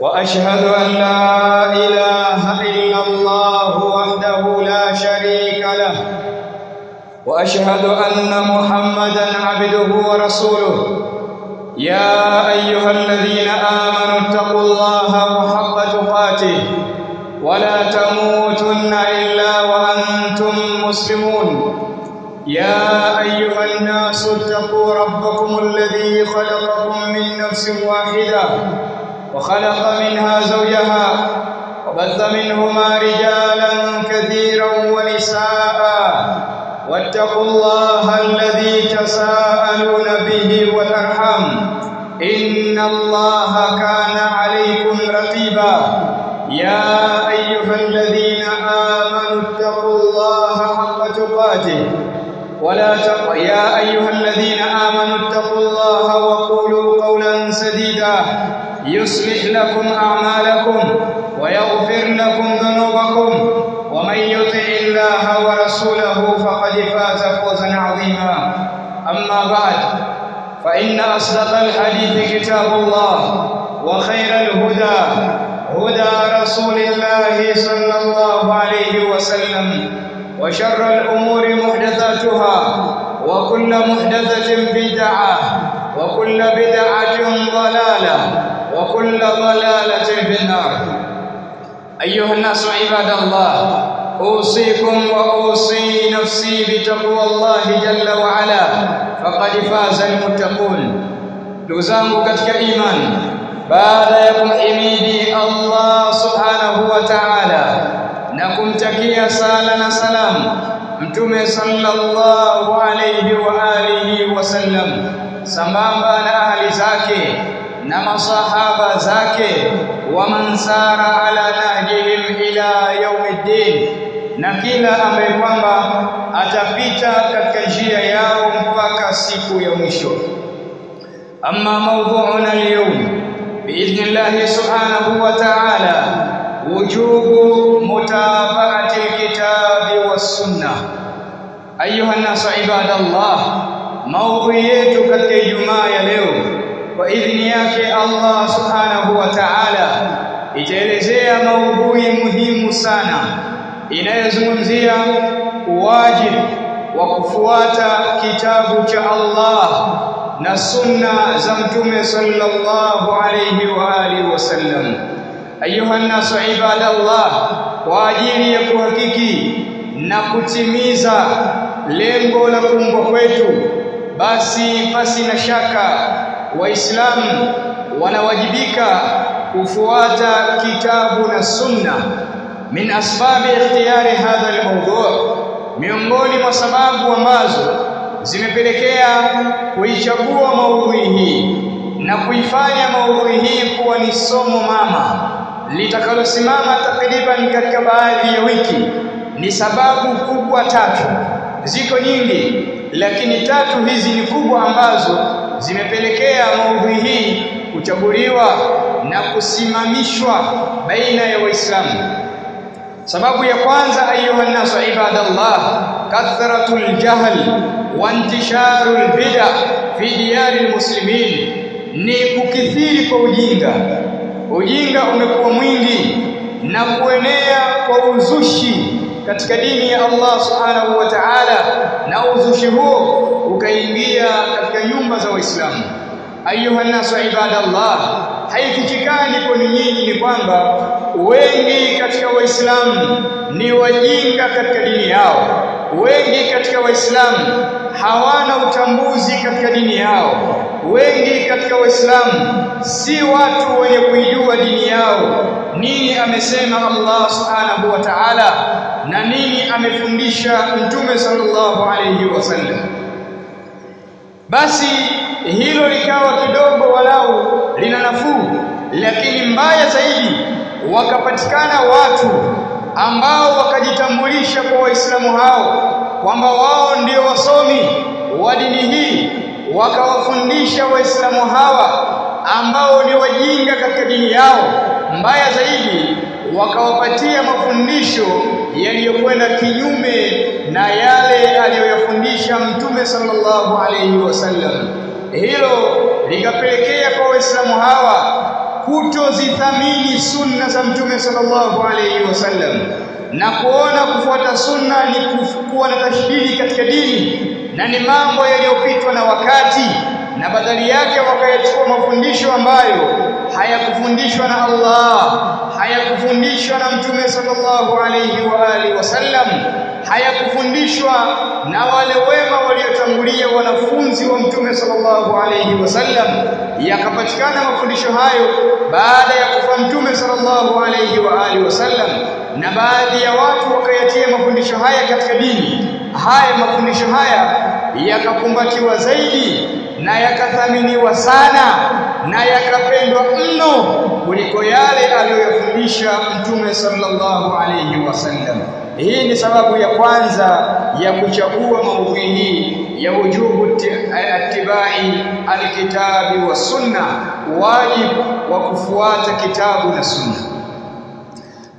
وأشهد أن لا إله إلا الله وحده لا شريك له. وأشهد أن محمدا عبده ورسوله. يا أيها الذين آمنوا اتقوا الله حق تقاته. ولا تموتن إلا وأنتم مسلمون. يا أيها الناس اتقوا ربكم الذي خلقكم من نفس واحدة. وخلق منها زوجها وبث منهما رجالا كثيرا ونساء. واتقوا الله الذي تساءلون به والأرحام. إن الله كان عليكم رقيبا. يا أيها الذين آمنوا اتقوا الله حق تقاته. ولا تق... يا أيها الذين يصلح لكم أعمالكم ويغفر لكم ذنوبكم ومن يطع الله ورسوله فقد فاز فوزا عظيما. أما بعد فإن أصدق الحديث كتاب الله وخير الهدى هدى رسول الله صلى الله عليه وسلم وشر الأمور محدثاتها وكل محدثة بدعة وكل بدعة ضلالة وكل ضلالة في النار. أيها الناس عباد الله أوصيكم وأوصي نفسي بتقوى الله جل وعلا فقد فاز المتقون. لزامك كتك إيمان. بعد يكم إميدي الله سبحانه وتعالى. نكم تكي سالنا سلام. أنتم صلى الله عليه وآله وسلم. سمام بان أهل زاكي. Na masahaba zake wa mansara ala nahjihim ila yaumiddin na kila ambaye kwamba atapita katika njia yao mpaka siku ya mwisho. Amma mawdhu'una al-yawm biidhnillah subhanahu wa ta'ala wujubu mutaba'ati al-kitabi was-sunnah ayuha an-nas ibadallah yetu katika Ijumaa ya leo kwa idhini yake Allah subhanahu wa ta'ala itaelezea maudhui muhimu sana inayozungumzia wajibu wa kufuata kitabu cha Allah na sunna za mtume sallallahu alayhi wa alihi wasallam ayuha nasu ibadallah kwa ajili ya kuhakiki na kutimiza lengo la kuumbwa kwetu basi pasi na shaka waislamu wanawajibika kufuata kitabu na sunna min asbabi ikhtiyari hadha almawdu' miongoni mwa sababu ambazo zimepelekea kuichagua maudhui hii na kuifanya maudhui hii kuwa ni somo mama. Litakalosimama takriban katika baadhi ya wiki ni sababu kubwa tatu. Ziko nyingi lakini tatu hizi ni kubwa ambazo zimepelekea maudhui hii kuchaguliwa na kusimamishwa baina ya waislamu. Sababu ya kwanza ayuha nasu ibadallah kathratul jahl wa intisharul bid'a fi diyaril muslimin ni kukithiri kwa ujinga. Ujinga umekuwa mwingi na kuenea kwa uzushi katika dini ya Allah subhanahu wa ta'ala na uzushi huo ukaingia katika nyumba za waislamu. Ayuha nasu ibadallah haifichikani kwa nyinyi ni kwamba wengi katika waislamu ni wajinga katika dini yao wengi katika waislamu hawana utambuzi katika dini yao. Wengi katika waislamu si watu wenye kuijua dini yao. Nini amesema Allah subhanahu wa ta'ala? Na nini amefundisha mtume sallallahu alayhi wasallam basi hilo likawa kidogo walau lina nafuu lakini mbaya zaidi wakapatikana watu ambao wakajitambulisha kwa waislamu hao kwamba wao ndio wasomi wa dini hii wakawafundisha waislamu hawa ambao ni wajinga katika dini yao. Mbaya zaidi wakawapatia mafundisho yaliyokwenda kinyume na yale aliyoyafundisha mtume sallallahu alayhi wasallam. Hilo likapelekea kwa waislamu hawa kutozithamini sunna za mtume sallallahu alayhi wasallam na kuona kufuata sunna ni kuwa na tashbihi katika dini na ni mambo yaliyopitwa na wakati na badali yake wakayachukua mafundisho ambayo hayakufundishwa na Allah hayakufundishwa na mtume sallallahu alayhi wa alihi wasallam hayakufundishwa na wale wema waliotangulia wanafunzi wa mtume sallallahu alayhi wasallam yakapatikana mafundisho hayo baada ya kufa mtume sallallahu alayhi wa alihi wasallam na baadhi ya watu wakayatia mafundisho haya katika dini. Haya mafundisho haya yakakumbatiwa zaidi na yakathaminiwa sana na yakapendwa mno kuliko yale aliyoyafundisha mtume sallallahu alayhi wasallam hii ni sababu ya kwanza ya kuchagua maudhui hii ya wujubu atibai alkitabi wa sunna wajibu wa kufuata kitabu na sunna.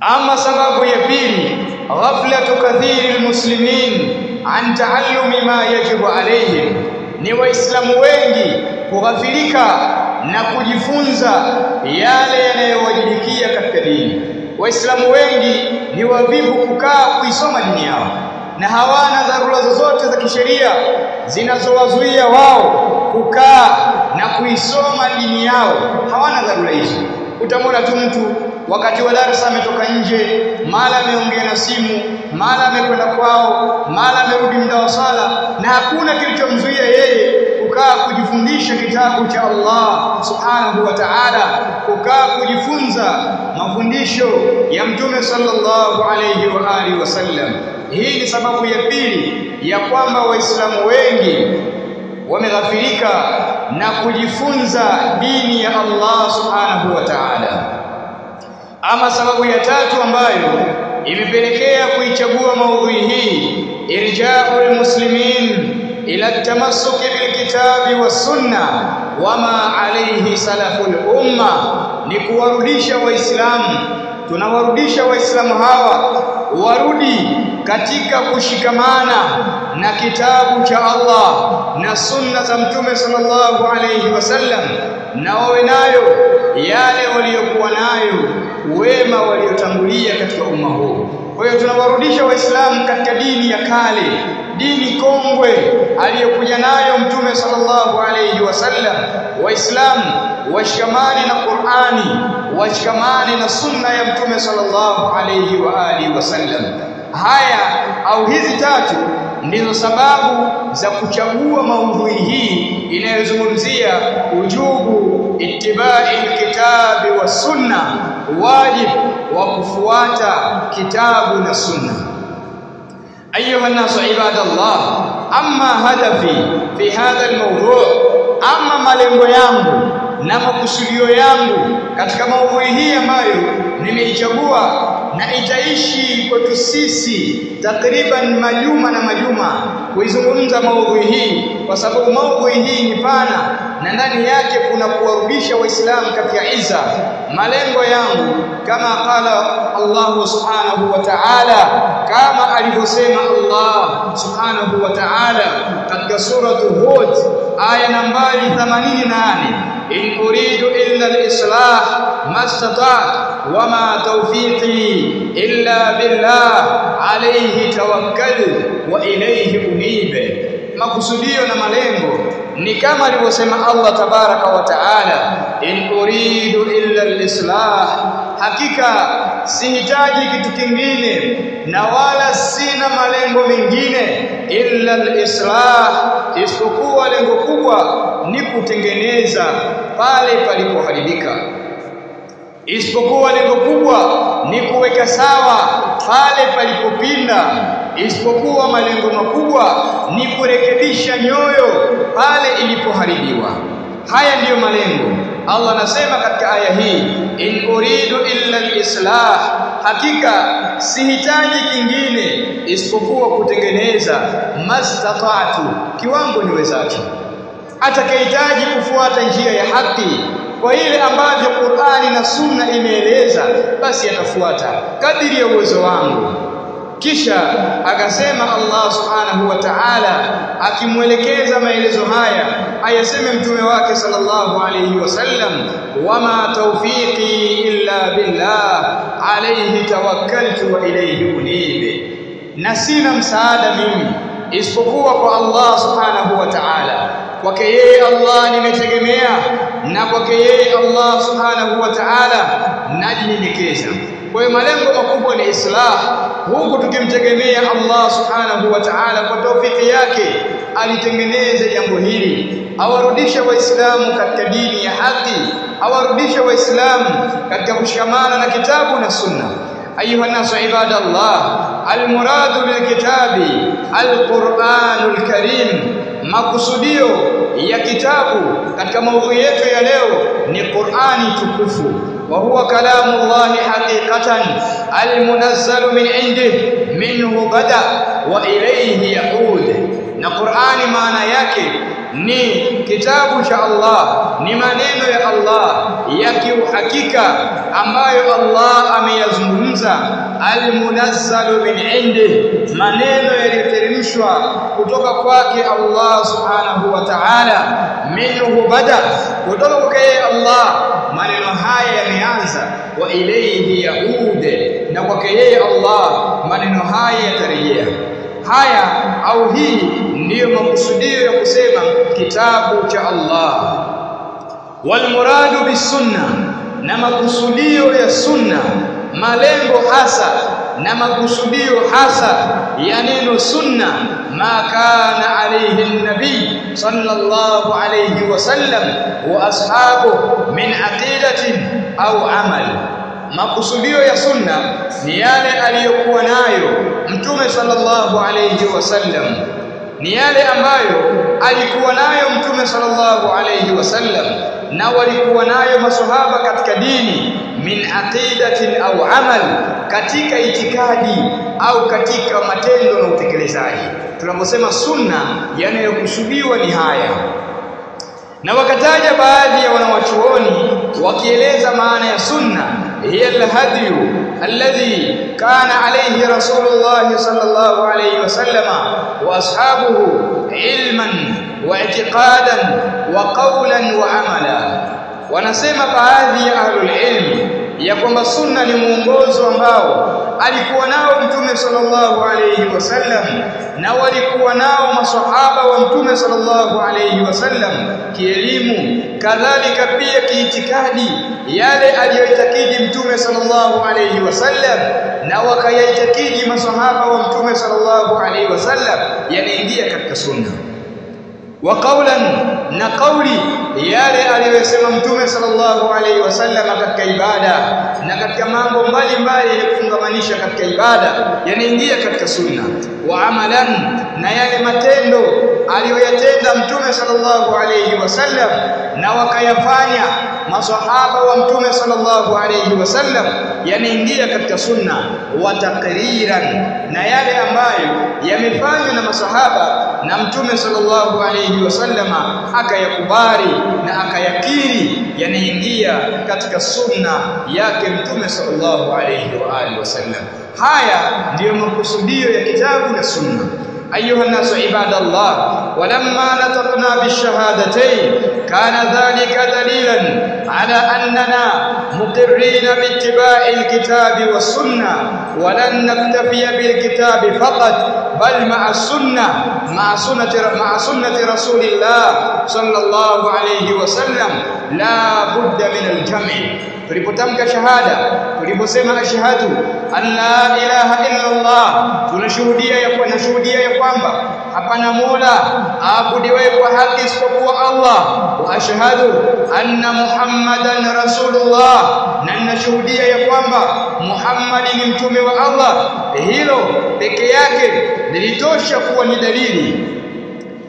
Ama sababu ya pili ghaflatu kathiri almuslimin an taallumi ma yajibu alayhim. Ni waislamu wengi kughafilika na kujifunza yale yanayowajibikia katika dini waislamu wengi ni wavivu kukaa kuisoma dini yao na hawana dharura zozote za kisheria zinazowazuia wao kukaa na kuisoma dini yao. Hawana dharura hizo utamwona tu mtu wakati wa darasa ametoka nje mara ameongea na simu mara amekwenda kwao mara amerudi muda wa sala na hakuna kilichomzuia yeye kukaa kujifundisha kitabu cha Allah subhanahu wa ta'ala kukaa kujifunza mafundisho ya mtume sallallahu alayhi wa alihi wasallam hii ni sababu ya pili ya kwamba waislamu wengi wameghafirika na kujifunza dini ya Allah subhanahu wa ta'ala. Ama sababu ya tatu ambayo imepelekea kuichagua maudhui hii irja'ul muslimin ila tamassuki bilkitabi was-sunna wama alayhi salaful umma ni kuwarudisha waislamu. Tunawarudisha waislamu hawa warudi katika kushikamana na kitabu cha Allah na sunna za mtume sallallahu alayhi wasallam na wawe nayo yale waliokuwa nayo wema waliotangulia katika umma huu. Kwa hiyo tunawarudisha waislamu katika dini ya kale dini kongwe aliyokuja nayo mtume sallallahu alayhi wasallam waislamu washikamane na Qur'ani washikamane na sunna ya mtume sallallahu alayhi wa alihi wasallam haya au hizi tatu ndizo sababu za kuchagua maudhui hii inayozungumzia ujubu ittibai alkitabi wa sunna wajibu wa kufuata kitabu na sunna أيها الناس عباد الله أما هدفي في هذا الموضوع أما malengo yangu na makusudio yangu katika maudhui hii ambayo nimeichagua na itaishi kwetu sisi takriban majuma na majuma kuizungumza maudhui hii kwa sababu maudhui hii ni pana na ndani yake kuna kuwarudisha waislamu katika iza. Malengo yangu kama qala Allah subhanahu wa ta'ala kama alivyosema Allah subhanahu wa ta'ala katika suratu Hud aya nambari 88 in uridu illa al-islah mastata'tu wama tawfiqi illa billah alayhi tawakkaltu wa ilayhi unib makusudio na malengo ni kama alivyosema Allah tabaraka wa taala in uridu illa al-islah. Hakika sihitaji kitu kingine na wala sina malengo mengine illa al-islah. Isipokuwa lengo kubwa ni kutengeneza pale palipoharibika isipokuwa lengo kubwa ni kuweka sawa pale palipopinda. Isipokuwa malengo makubwa ni kurekebisha nyoyo pale ilipoharibiwa. Haya ndiyo malengo. Allah anasema katika aya hii in uridu illa al-islah. Hakika sihitaji kingine isipokuwa kutengeneza mastata'tu kiwango niwezacho atakayehitaji kufuata njia ya haki kwa ile ambavyo Qur'ani na Sunna imeeleza basi yatafuata kadiri ya uwezo wangu. Kisha akasema Allah subhanahu wa ta'ala akimwelekeza maelezo haya ayaseme mtume wake sallallahu alayhi wasallam wama tawfiqi illa billah alayhi tawakkaltu wa ilayhi unib. Na sina msaada mimi isipokuwa kwa Allah subhanahu wa ta'ala kwake yeye Allah nimetegemea na kwake yeye Allah subhanahu wa ta'ala najinyenyekeza. Kwa hiyo malengo makubwa ni islah huku tukimtegemea Allah subhanahu wa ta'ala kwa taufiki yake alitengeneze jambo hili. Awarudishe waislamu katika dini ya haki. Awarudishe waislamu katika kushikamana na kitabu na sunna. Ayuha nasu ibadallah almuradu bilkitabi alquranul karim makusudio ya kitabu katika maudhui yetu ya leo ni Qur'ani tukufu. Wa huwa kalamu Allah haqiqatan almunazzalu min indih minhu bada wa ilayhi yaud na Qur'ani maana yake ni kitabu cha Allah ni maneno ya Allah ya kiuhakika ambayo Allah ameyazungumza. Almunazzalu min indi maneno yaliyoteremshwa kutoka kwake Allah subhanahu wa ta'ala minhu bada kutoka kwake Allah. Maneno haya yameanza wa ilayhi yaude na kwake yeye Allah maneno haya yatarejea haya au hii ndiyo makusudio ya kusema kitabu cha Allah. Walmuradu bisunna na makusudio ya sunna malengo hasa na makusudio hasa ya neno sunna ma kana alayhi nabii sallallahu alayhi wasallam wa ashabu min aqidatin au amal makusudio ya sunna ni yale aliyokuwa nayo mtume sallallahu alayhi wasallam ni yale ambayo alikuwa nayo mtume sallallahu alayhi wasallam na walikuwa nayo maswahaba katika dini min aqidatin au amal katika itikadi au katika matendo na utekelezaji. Tunaposema sunna yanayokusudiwa ni haya na wakataja baadhi ya wanawachuoni wakieleza maana ya sunna. Hiya alhadyu alladhi kana alayhi rasulullah sallallahu alayhi wasallama wa ashabuhu ilman wa i'tiqadan wa qawlan wa amala. Wanasema baadhi ya ahlul ilmi ya kwamba sunna ni muongozo ambao alikuwa nao mtume sallallahu alayhi wasallam na walikuwa nao maswahaba wa mtume sallallahu alayhi wasallam kielimu kadhalika pia kiitikadi yale aliyoitakidi mtume sallallahu alayhi wasallam na wakayaitakidi maswahaba wa mtume sallallahu alayhi wasallam yanaingia katika sunna wa qawlan na qawli yale aliyosema mtume sallallahu alaihi wasallam katika ibada na katika mambo mbalimbali yanayofungamanisha katika ibada yanaingia katika sunna. Wa amalan na yale matendo aliyoyatenda mtume sallallahu alayhi wasallam na wakayafanya maswahaba wa mtume sallallahu alayhi wasallam yanaingia katika sunna wa takriran na yale ambayo yamefanywa na maswahaba na mtume sallallahu alayhi wasallama akayakubali na akayakiri yanaingia katika sunna yake mtume sallallahu alayhi wa alihi wasallam haya ndiyo makusudio ya kitabu na sunna أيها الناس عباد الله ولما نطقنا بالشهادتين كان ذلك دليلا على أننا مقرين باتباع الكتاب والسنة ولن نكتفي بالكتاب فقط بل مع السنة مع سنة مع سنة رسول الله صلى الله عليه وسلم. لا بد من الجمع. Tulipotamka shahada tuliposema ashhadu an la ilaha illa Allah tunashuhudia ya kwa nashuhudia ya kwamba hapana mola aabudiwe kwa haki isipokuwa Allah. Wa ashhadu anna muhammadan rasulullah. Na nashuhudia ya kwamba Muhammad ni mtume wa Allah. Hilo peke yake lilitosha kuwa ni dalili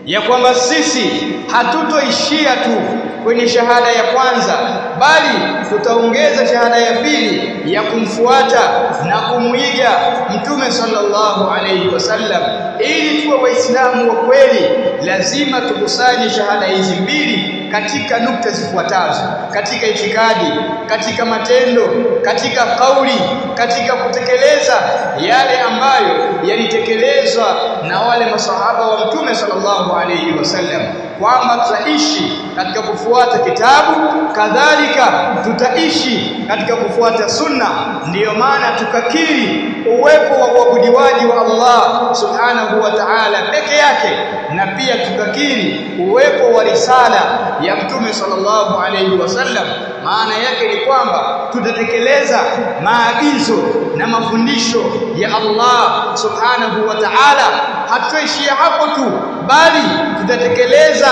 ya kwamba sisi hatutoishia tu kwenye shahada ya kwanza bali tutaongeza shahada ya pili ya kumfuata na kumwiga mtume sallallahu alayhi wasallam. Ili tuwe waislamu wa kweli lazima tukusanye shahada hizi mbili katika nukta zifuatazo katika itikadi katika matendo katika kauli katika kutekeleza yale ambayo yalitekelezwa na wale masahaba wa mtume sallallahu alayhi wasallam kwamba tutaishi katika kufuata kitabu kadhalika tutaishi katika kufuata sunna. Ndiyo maana tukakiri uwepo wa uabudiwaji wa Allah subhanahu wa ta'ala peke yake na pia tukakiri uwepo wa risala ya mtume sallallahu alayhi wasallam maana yake ni kwamba tutatekeleza maagizo na mafundisho ya Allah subhanahu wa ta'ala hatuishia hapo tu bali tutatekeleza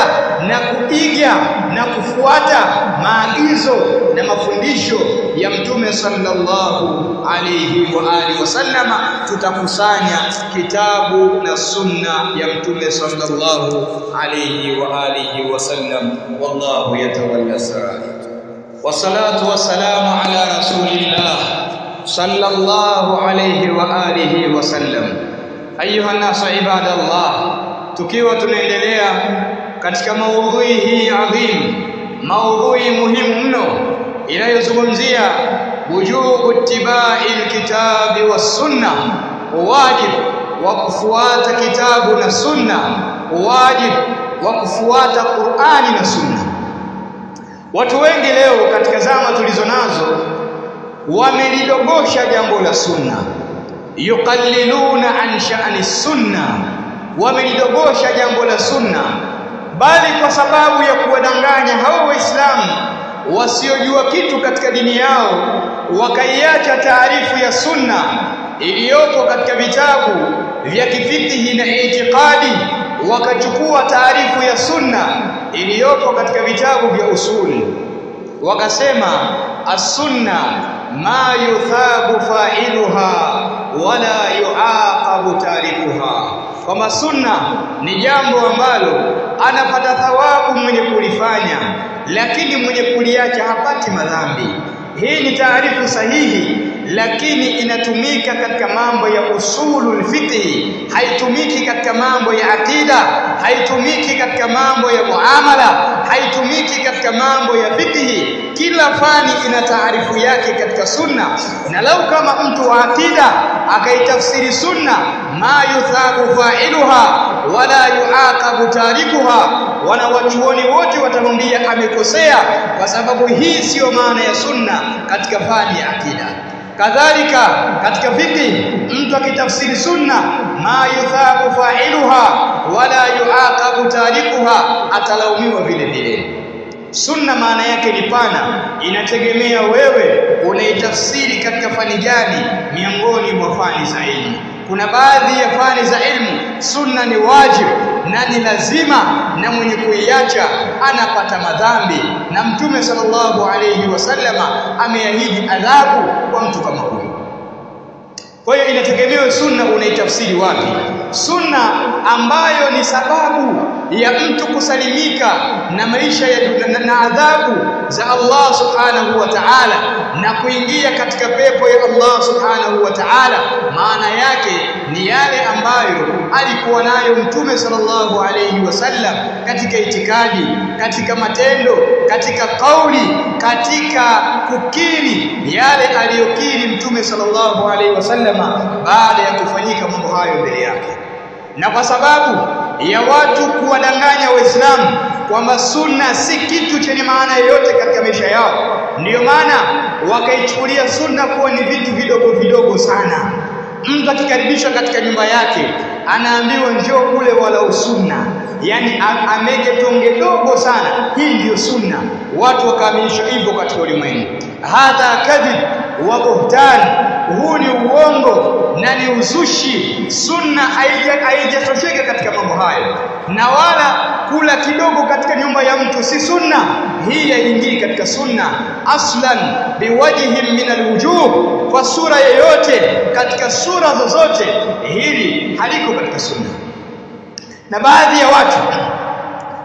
na kuiga na kufuata maagizo na mafundisho ya mtume sallallahu alayhi wa alihi wasallama tutakusanya kitabu na sunna ya mtume sallallahu alayhi wa alihi wasallam. Wallahu yatawalla sarai wassalatu wassalamu ala rasulillah sallallahu alayhi wa alihi wasallam ayuha nasu ibadallah. Tukiwa tunaendelea katika maudhui hii adhim maudhui muhimu mno inayozungumzia wujubu ittibai alkitabi was sunna wajibu wa kufuata kitabu na sunna uwajibu wa kufuata Qur'ani na sunna. Watu wengi leo katika zama tulizo nazo wamelidogosha jambo la sunna yuqalliluna an sha'ni sunna, wamelidogosha jambo la sunna, bali kwa sababu ya kuwadanganya hao Waislamu wasiojua kitu katika dini yao, wakaiacha taarifu ya sunna iliyopo katika vitabu vya kifikihi na itikadi, wakachukua taarifu ya sunna iliyopo katika vitabu vya usuli. Wakasema as-sunna ma yuthabu fa'iluha wala yuaqabu tarikuha kwa masunna ni jambo ambalo anapata thawabu mwenye kulifanya lakini mwenye kuliacha hapati madhambi. Hii ni taarifu sahihi lakini inatumika katika mambo ya usulul fiqh. Haitumiki katika mambo ya akida haitumiki katika mambo ya muamala. Haitumiki katika mambo ya fiqh. Kila fani ina taarifu yake katika sunna. Na lau kama mtu wa akida akaitafsiri sunna ma yuthabu fa'iluha wala yuaqabu tarikuha. Wana wachuoni wote watamwambia amekosea kwa sababu hii siyo maana ya sunna katika fani ya akida kadhalika katika fiqh mtu akitafsiri sunna ma yuthabu fa'iluha wala yuaqabu tarikuha atalaumiwa vile vile. Sunna maana yake ni pana inategemea wewe unaitafsiri katika fani gani miongoni mwa fani za elimu kuna baadhi ya fani za ilmu sunna ni wajibu na ni lazima na mwenye kuiacha anapata madhambi. Na mtume sallallahu alayhi wasallama ameahidi adhabu kwa mtu kama huyo kwa hiyo inategemewe sunna unaitafsiri wapi? Sunna ambayo ni sababu ya mtu kusalimika na maisha ya na, na adhabu za Allah subhanahu wa ta'ala na kuingia katika pepo ya Allah subhanahu wa ta'ala maana yake ni yale ambayo alikuwa nayo mtume sallallahu alayhi wasallam katika itikadi katika matendo katika kauli katika kukiri yale aliyokiri mtume sallallahu alayhi wasallama baada ya kufanyika mambo hayo mbele yake. Na kwa sababu ya watu kuwadanganya waislamu kwamba sunna si kitu chenye maana yoyote katika maisha yao ndiyo maana wakaichukulia sunna kuwa ni vitu vidogo vidogo sana. Mtu akikaribishwa katika nyumba yake anaambiwa njoo kule wala usunna yani ameke tonge dogo sana. Hii ndiyo sunna. Watu wakaaminishwa hivyo katika ulimwengu. Hadha kadhib wa buhtan huu ni uongo na ni uzushi. Sunna haijatosheka katika mambo hayo. Na wala kula kidogo katika nyumba ya mtu si sunna. Hii haingii katika sunna. Aslan biwajhin min alwujuh kwa sura yoyote katika sura zozote hili haliko katika sunna. Na baadhi ya watu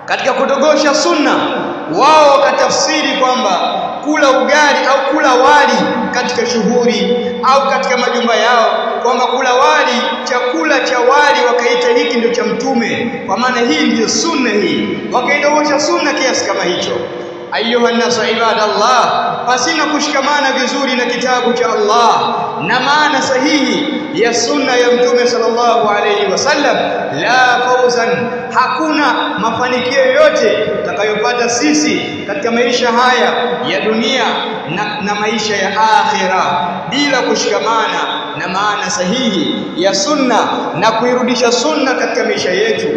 katika kudogosha sunna wao wakatafsiri kwamba kula ugali au kula wali katika shughuli au katika majumba yao kwamba kula wali chakula cha wali wakaita hiki ndio cha mtume. Kwa maana hii ndiyo sunna hii. Wakaidogosha sunna kiasi kama hicho ayuha ibada ibadallah. Pasina kushikamana vizuri na kitabu cha Allah. Na maana sahihi ya sunna ya mtume sallallahu alayhi wasallam la fawzan hakuna mafanikio yote tutakayopata sisi katika maisha haya ya dunia na, na maisha ya akhira bila kushikamana na maana sahihi ya sunna na kuirudisha sunna katika maisha yetu.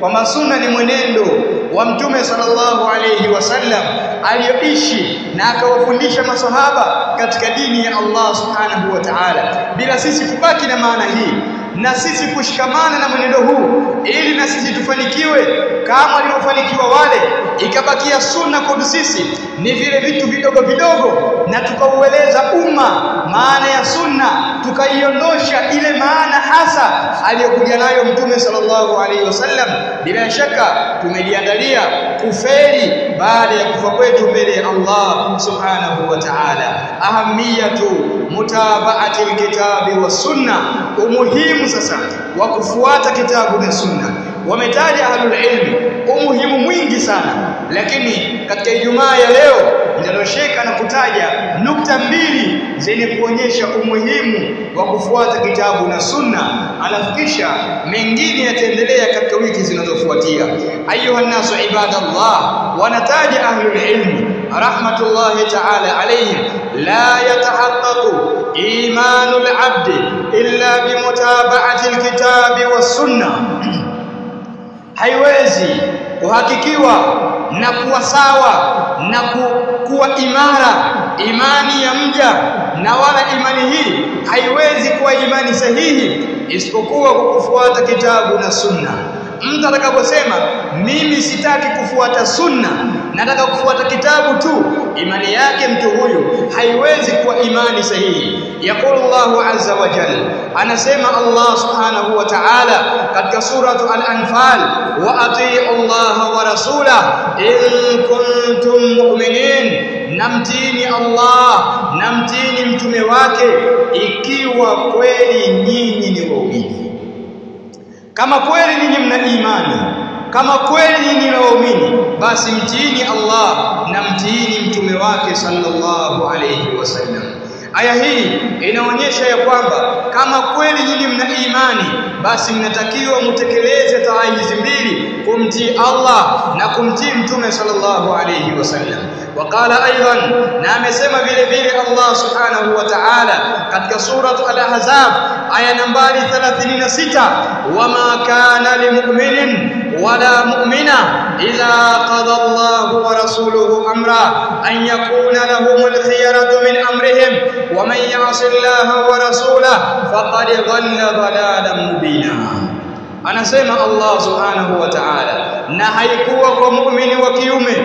Kwamba sunna ni mwenendo wa mtume sallallahu alayhi wasallam aliyoishi na akawafundisha masahaba katika dini ya Allah subhanahu wa ta'ala. Bila sisi kubaki na maana hii na sisi kushikamana na mwenendo huu ili na sisi tufanikiwe kama walivyofanikiwa wale. Ikabakia sunna kwa sisi ni vile vitu vidogo vidogo na tukaueleza umma maana ya sunna tukaiondosha ile maana hasa aliyokuja nayo mtume sallallahu alaihi wasallam. Bila shaka tumejiandalia kufeli baada ya kufa kwetu mbele ya Allah subhanahu wa ta'ala. Ahamiyatu mutaba'ati alkitabi was sunna umuhimu sasa wa kufuata kitabu na sunna wametaja ahlul ilmi umuhimu mwingi sana. Lakini katika Ijumaa ya leo inatosheka na kutaja nukta mbili zenye kuonyesha umuhimu wa kufuata kitabu na sunna alafu kisha mengine yataendelea katika wiki zinazofuatia. Ayuha nasu ibadallah wanataja ahlul ilmi rahmatullahi ta'ala alayhim la yatahaqqaqu abdi illa bimutaba'ati alkitabi was sunnah. Haiwezi kuhakikiwa na kuwa sawa na ku, kuwa imara imani ya mja na wala imani hii. Haiwezi kuwa imani sahihi isipokuwa kwa kufuata kitabu na sunna mtu atakaposema mimi sitaki kufuata sunna nataka kufuata kitabu tu imani yake mtu huyu haiwezi kuwa imani sahihi. Yaqulu Allahu azza wa jalla anasema Allah subhanahu wa ta'ala katika suratu al-anfal wa atii'u Allah wa rasulahu in kuntum mu'minin namtini Allah namtini mtume wake ikiwa kweli nyinyi ni waumini kama kweli ninyi mna imani kama kweli ninyi ni waumini basi mtiini Allah na mtiini mtume wake sallallahu alayhi wasallam. Aya hii inaonyesha ya kwamba kama kweli nyinyi mna imani basi mnatakiwa mtekeleze taa hizi mbili kumtii Allah na kumtii mtume sallallahu alayhi wasallam waqala aidan na amesema vile vile Allah subhanahu wa ta'ala katika surat al-ahzab aya nambari 36 wama kana limu'minin ولا مؤمنة إذا قضى الله ورسوله أمرا أن يكون لهم الخيرة من أمرهم ومن يعص الله ورسوله فقد ضل ضلالا مبينا anasema Allah subhanahu wa ta'ala na haikuwa kwa muumini wa kiume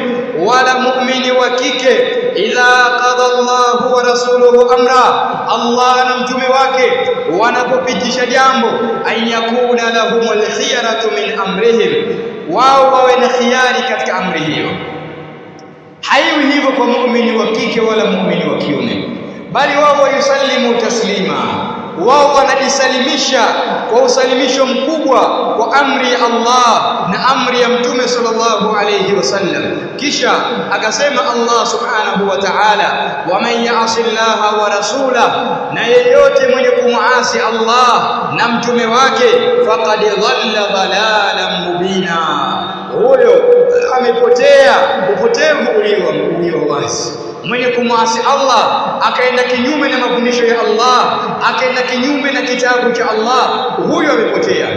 wala mumini wa kike idha qada Allahu wa rasuluhu amra Allah na mtume wake wanapopitisha jambo an lahum lahumul khiyaratu min amrihim wao wawe na khiari katika amri hiyo. Haiwi hivyo kwa mumini wa kike wala mumini wa kiume bali wao wayusallimu taslima wao wanajisalimisha kwa usalimisho mkubwa kwa amri ya Allah na amri ya mtume sallallahu alayhi wasallam kisha akasema Allah subhanahu wa ta'ala waman ya'si Allah wa rasula na yeyote mwenye kumuasi Allah na mtume wake faqad dhalla dhalalan mubina. Huyo amepotea upotevu ulio wazi mwenye kumwasi Allah akaenda kinyume na mafundisho ya Allah akaenda kinyume na kitabu cha Allah huyo amepotea.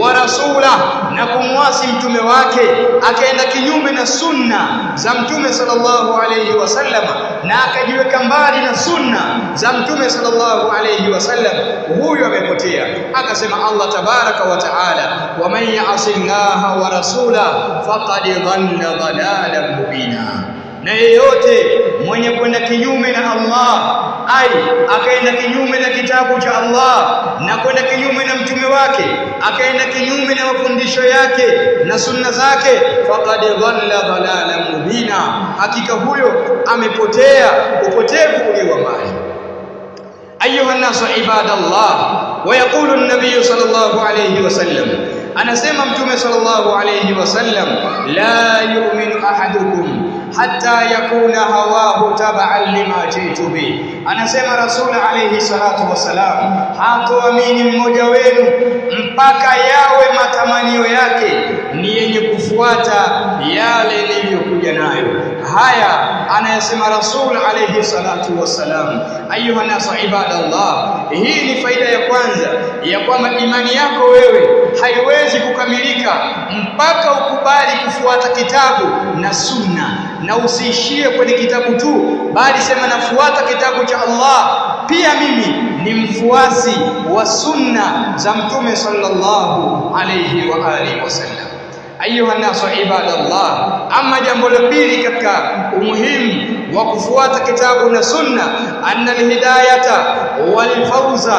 Wa rasula na kumwasi mtume wake akaenda kinyume na sunna za mtume sallallahu alayhi wasallam na akajiweka mbali na sunna za mtume sallallahu alayhi wasallam huyo amepotea. Akasema Allah tabaraka wa taala wa man ya'si Allah wa rasula faqad dhalla dhalalan mubina na yeyote mwenye kwenda kinyume na Allah ai akaenda kinyume na kitabu cha Allah na kwenda kinyume na mtume wake akaenda kinyume na mafundisho yake na sunna zake faqad dhalla dhalalan mubina hakika huyo amepotea upotevu ulio mbali ayuha nasu ibadallah ويقول النبي صلى الله عليه وسلم anasema mtume sallallahu alayhi wasallam la yu'minu ahadukum hatta yakuna hawahu tab'an lima jitu bi. Anasema rasul alayhi salatu wasalam hatoamini mmoja wenu mpaka yawe matamanio yake ni yenye kufuata yale niliyokuja nayo. Haya anayesema rasul alayhi salatu wasalam ayuha nasu ibadallah hii ni faida ya kwanza ya kwamba imani yako wewe haiwezi kukamilika mpaka ukubali kufuata kitabu na sunna na usiishie kwenye kitabu tu bali sema nafuata kitabu cha Allah. Pia mimi ni mfuasi wa sunna za mtume sallallahu alayhi wa alihi wasallam ayuha nasu ibadallah. Ama jambo la pili katika umuhimu wa kufuata kitabu na sunna anna alhidayata walfawza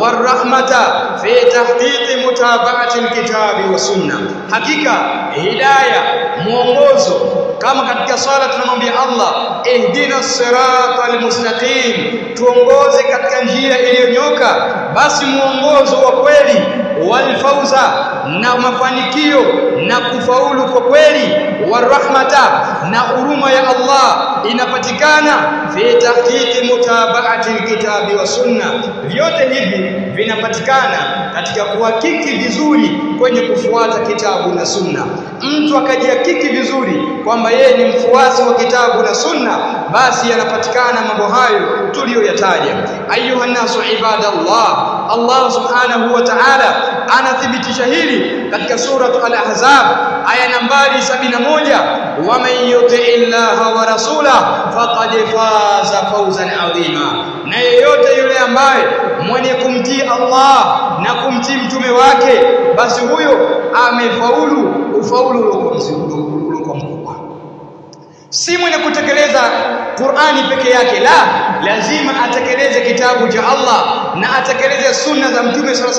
warahmata fi tahqiqi mutaba'ati alkitabi wa sunna. Hakika hidayah mwongozo kama katika swala tunamwambia Allah ihdina sirata almustaqim tuongoze katika njia iliyonyoka basi mwongozo wa kweli walfauza na mafanikio na kufaulu kwa kweli warahmata na huruma ya Allah inapatikana fi tahqiqi mutaba'ati alkitabi wa sunna vyote hivi vinapatikana katika kuhakiki vizuri kwenye kufuata kitabu na sunna mtu akajihakiki vizuri kwamba yeye ni mfuasi wa kitabu na sunna basi yanapatikana mambo hayo tuliyoyataja. Ayuha nasu ibadallah Allah subhanahu wa ta'ala anathibitisha hili katika suratu al-ahzab aya nambari 71 wa man yuti illaha wa rasula faqad faza fawzan adhima na yeyote yule ambaye mwenye kumtii Allah na kumtii mtume wake basi huyo amefaulu ufaulu uliokuwa mkubwa si mwenye kutekeleza Qur'ani peke yake la. Lazima atekeleze kitabu cha Allah na atekeleze sunna za Mtume SAW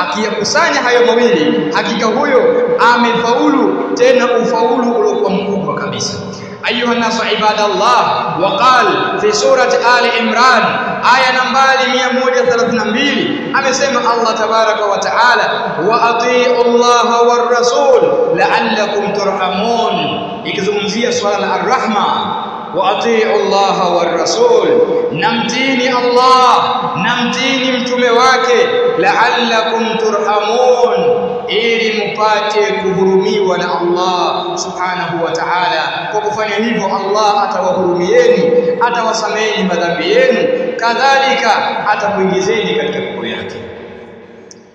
akiyakusanya hayo mawili hakika huyo amefaulu tena ufaulu uliokuwa mkubwa kabisa أيها الناس عباد الله وقال في سورة آل عمران آية نمبالي مية موجة ثلاث نمبر 132 امسم الله تبارك وتعالى وأطيء الله والرسول لعلكم ترحمون. يكزومزيه سؤال الرحمة. wa atiu Allaha war rasul, na Allah na mtini mtume wake, la'allakum turhamun, ili mpate kuhurumiwa na Allah subhanahu wa ta'ala. Kwa kufanya hivyo, Allah atawahurumieni, atawasameheni madhambi yenu, kadhalika atakuingizeni katika pepo yake.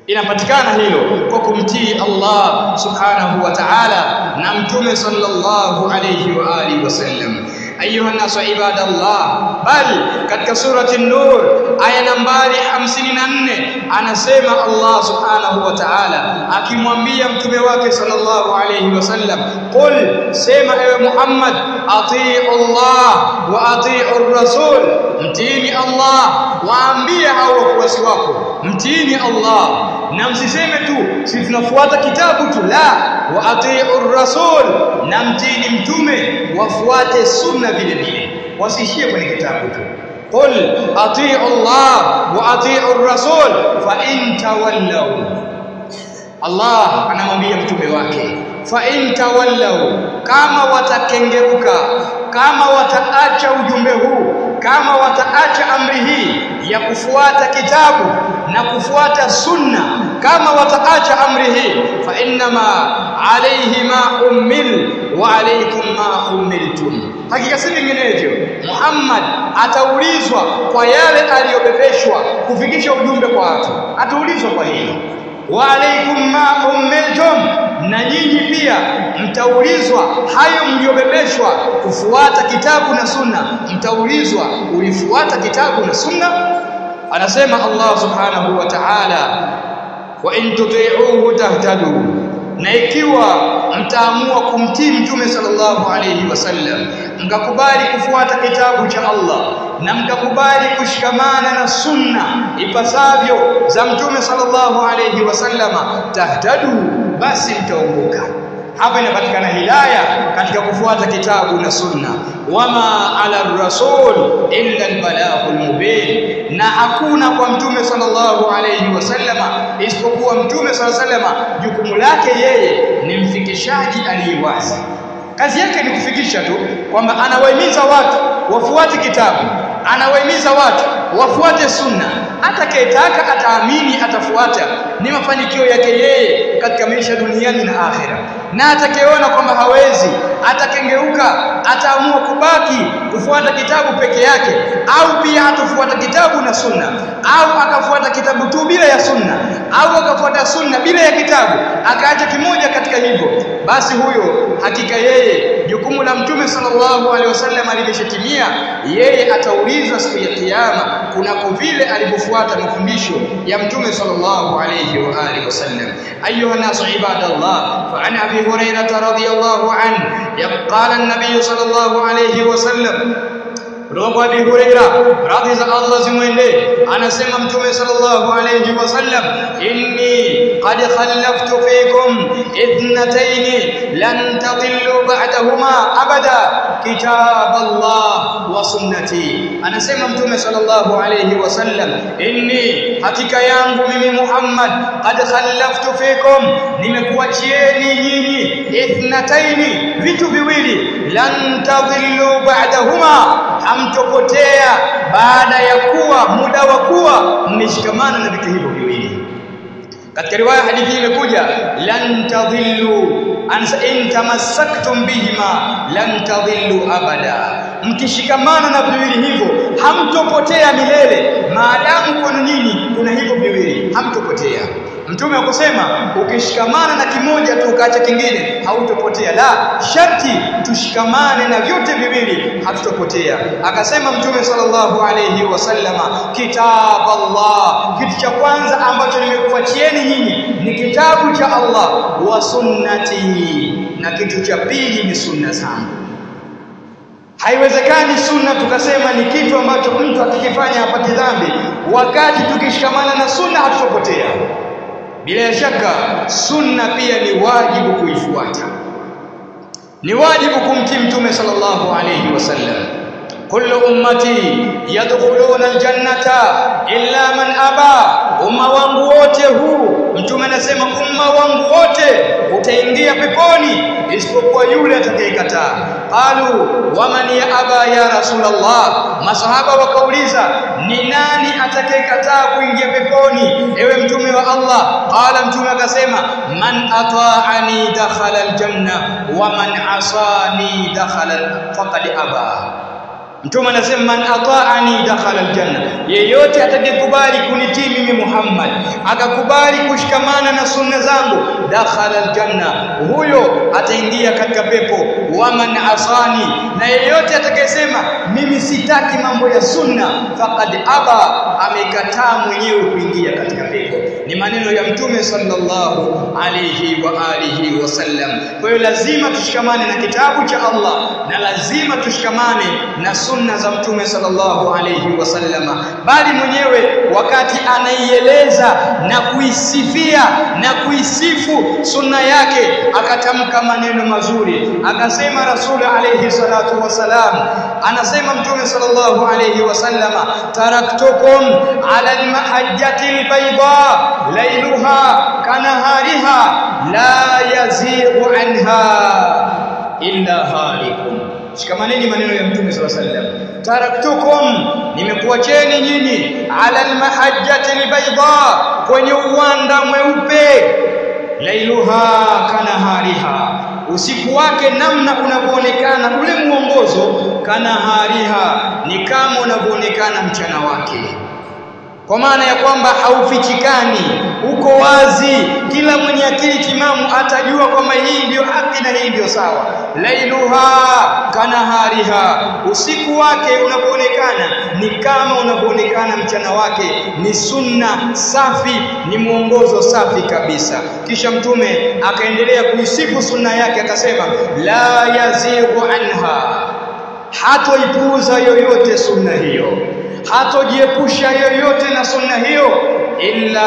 Inapatikana hilo kwa kumtii Allah subhanahu wa ta'ala na mtume sallallahu alayhi wa alihi wasallam. أيها الناس عباد الله بل كتابه سوره النور آية نمبر أنا انسمع الله سبحانه وتعالى أكيم اكيمومبيا متومه واكه صلى الله عليه وسلم قل سمع يا محمد اطيع الله واطيع الرسول اطيعني الله واامبيه أو وسواكم. Mtini Allah. Na msiseme tu si tunafuata kitabu tu la. Wa atiiur rasul na mtiini mtume wafuate sunna vile vile. Wasishie kwenye kitabu tu. Qul atiu Allah wa atiu rasul fa in tawallu. Allah anamwambia mtume wake fa in kama watakengeuka kama wataacha ujumbe huu kama wataacha amri hii ya kufuata kitabu na kufuata sunna kama wataacha amri hii fa innama alayhi ma ummil wa alaykum ma ummiltum. Hakika si vinginevyo Muhammad ataulizwa kwa yale aliyobebeshwa kufikisha ujumbe kwa watu. Ataulizwa kwa hilo wa alaykum ma ummiltum na nyinyi pia mtaulizwa hayo mliobebeshwa kufuata kitabu na sunna. Mtaulizwa ulifuata kitabu na sunna? Anasema Allah subhanahu wa ta'ala wa in tuti'uhu tahtadu na ikiwa mtaamua kumtii mtume sallallahu alayhi wasallam mkakubali kufuata kitabu cha Allah na mkakubali kushikamana na sunna ipasavyo za mtume sallallahu alayhi wasallama tahtadu basi mtaongoka hapa inapatikana hilaya katika kufuata kitabu na sunna. Wama ala rasul illa albalaghul mubin na hakuna kwa mtume sallallahu alayhi wasallama isipokuwa mtume sallallahu alayhi wasallama jukumu lake yeye ni mfikishaji aliyewazi kazi yake ni kufikisha tu kwamba anawahimiza watu wafuate kitabu anawahimiza watu wafuate sunna. Atakayetaka ataamini atafuata. Ni mafanikio yake yeye katika maisha duniani na akhera. Na atakayeona kwamba hawezi atakengeuka ataamua kubaki kufuata kitabu peke yake au pia atafuata kitabu na sunna au akafuata kitabu tu bila ya sunna au akafuata sunna bila ya kitabu akaacha kimoja katika hivyo basi huyo hakika yeye jukumu la mtume sallallahu alaihi wasallam limeshatimia yeye ataulizwa siku ya kiyama kunako vile alivyofuata mafundisho ya mtume sallallahu alaihi wa alihi wasallam. Ayuha nasu ibadallah fa an abi hurairah radhiyallahu an qala an-nabiy sallallahu alaihi wasallam روم ابي هريره رضي الله عنه أنا سمعت صلى الله عليه وسلم. إني قد خلفت فيكم اثنتين لن تضلوا بعدهما أبدا. كتاب الله وسنتي. أنا سمعت صلى الله عليه وسلم. إني حقيقة yangu mimi محمد قد خلفت فيكم. nimekuachieni nyinyi اثنتين vitu viwili لن تضلوا بعدهما. Hamtopotea baada ya kuwa muda wa kuwa mmeshikamana na vitu hivyo viwili. Katika riwaya hadithi imekuja lan tadhillu in tamassaktum bihima lan tadhillu abada. Mkishikamana na viwili hivyo hamtopotea milele. Maadamu kwenu nini kuna hivyo viwili hamtopotea Mtume akusema ukishikamana na kimoja tu ukaacha kingine hautopotea. La, sharti tushikamane na vyote viwili hatutopotea. Akasema Mtume sallallahu alayhi wasallama, kitabu Allah, kitu cha kwanza ambacho nimekufuatieni nyinyi ni kitabu cha Allah wa sunnati, na kitu cha pili ni sunna zangu. Haiwezekani sunna tukasema ni kitu ambacho mtu akikifanya hapati dhambi, wakati tukishikamana na sunna hatutopotea. Bila shaka sunna pia ni wajibu kuifuata, ni wajibu kumtii Mtume sallallahu alayhi wasallam. kullu ummati yadkhuluna aljannata illa man aba, umma wangu wote huu, Mtume anasema umma wangu wote utaingia peponi isipokuwa yule atakayekataa. Qalu waman ya aba ya Rasulullah, masahaba wakauliza ni nani atakayekataa kuingia peponi ewe mtume wa Allah? Qala, mtume akasema man ata'ani dakhala aljanna waman asani dakhala faqad aba Mtume anasema man ata'ani dakhala aljanna, yeyote atakayekubali kunitii mimi Muhammad akakubali kushikamana na sunna zangu, dakhala aljanna, huyo ataingia katika pepo. Wa man asani, na yeyote atakayesema mimi sitaki mambo ya sunna, faqad aba, amekataa mwenyewe kuingia katika pepo. Ni maneno ya Mtume sallallahu alayhi wa alihi wasallam. Kwa hiyo lazima tushikamane na kitabu cha Allah na lazima tushikamane na sunna za Mtume sallallahu alayhi wasallama, bali mwenyewe wakati anaieleza na kuisifia na kuisifu sunna yake akatamka maneno mazuri, akasema Rasul alayhi salatu wasalam, anasema Mtume sallallahu alayhi wasallama, taraktukum ala almahajjati albayda lailuha kanahariha la yazighu anha illa halikum. Shikamaneni maneno ya Mtume sallallahu alayhi sallam, taraktukum, nimekuacheni nyinyi, ala almahajjati albayda, kwenye uwanda mweupe, lailuha kanahariha, usiku wake namna unavyoonekana ule mwongozo, kana hariha ni kama unavyoonekana mchana wake kwa maana ya kwamba haufichikani uko wazi kila mwenye akili timamu atajua kwamba hii ndiyo haki na hii ndiyo sawa. Lailuha kanahariha usiku wake unapoonekana ni kama unapoonekana mchana wake. Ni sunna safi ni mwongozo safi kabisa. Kisha mtume akaendelea kuisifu sunna yake akasema la yazighu anha hatoipuuza yoyote sunna hiyo hatojiepusha yoyote na sunna hiyo illa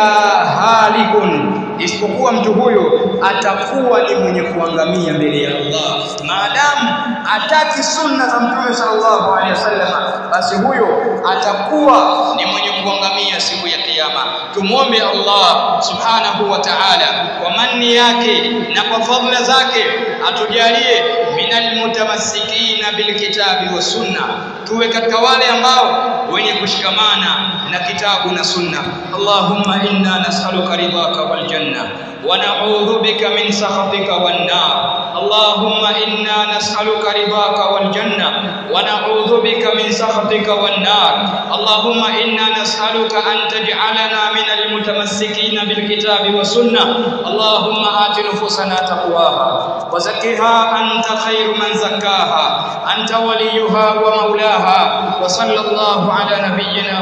halikun. Isipokuwa mtu huyo atakuwa ni mwenye kuangamia mbele ya Allah. Maadamu ataki sunna za mtume sallallahu alaihi wasallam basi huyo atakuwa ni mwenye kuangamia siku ya tumwombe Allah subhanahu wa ta'ala. Kwa manni yake na kwa fadhila zake atujalie minal mutamassikina bilkitabi wa sunna. Tuwe katika wale ambao wenye kushikamana na kitabu na sunna. Allahumma inna nas'aluka ridhaka wal janna wa na'udhu bika min sakhatika wan nar. Allahumma inna nas'aluka ridhaka wal janna wa na'udhu bika min sakhatika wan nar. Allahumma inna nas'aluka an taj'alana min al mutamassikina bil kitabi wa sunna Allahumma ati nufusana taqwaha wa zakkiha anta khayru man zakkaha anta waliyuha wa maulaha wa sallallahu ala nabiyyina